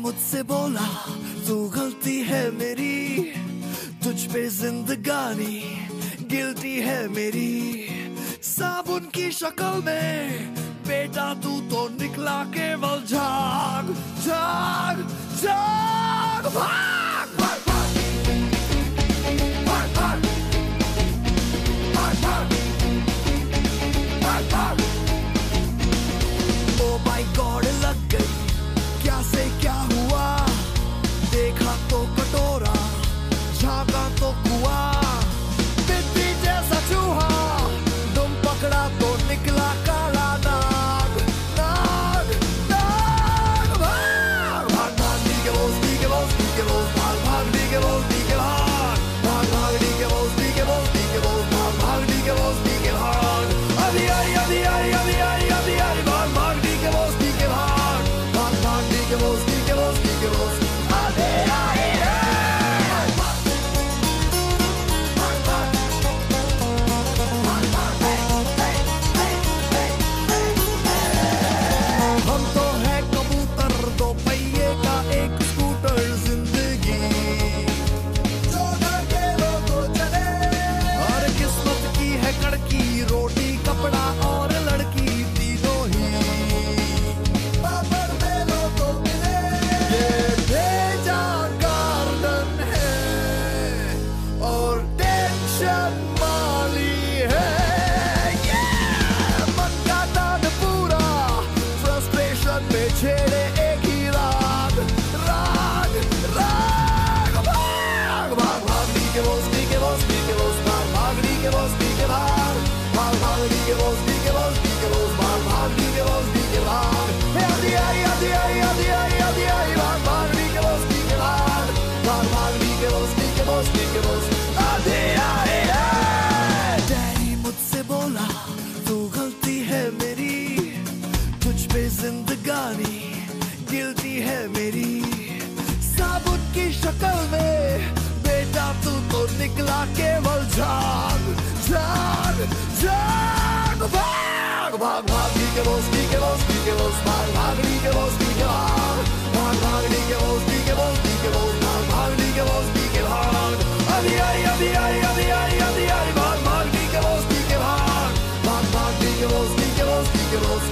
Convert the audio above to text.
मुझसे बोला, तू गलती है मेरी, तुझ पे जिंदगानी गिलती है मेरी। साबुन की शक्ल में बेटा तू तो निकला केवल झाग झाग झाग। Dios, di que vos, निकला केवल जाग जाग जाग भाग भाग भाग डी के बोस डी के बोस डी के बोस भाग भाग डी के बोस डी के भाग भाग भाग डी के बोस डी के बोस डी के बोस भाग भाग डी के बोस डी के भाग अभी आई अभी आई अभी आई अभी आई भाग भाग डी के बोस डी के भाग भाग भाग डी के बोस डी के बोस डी के बोस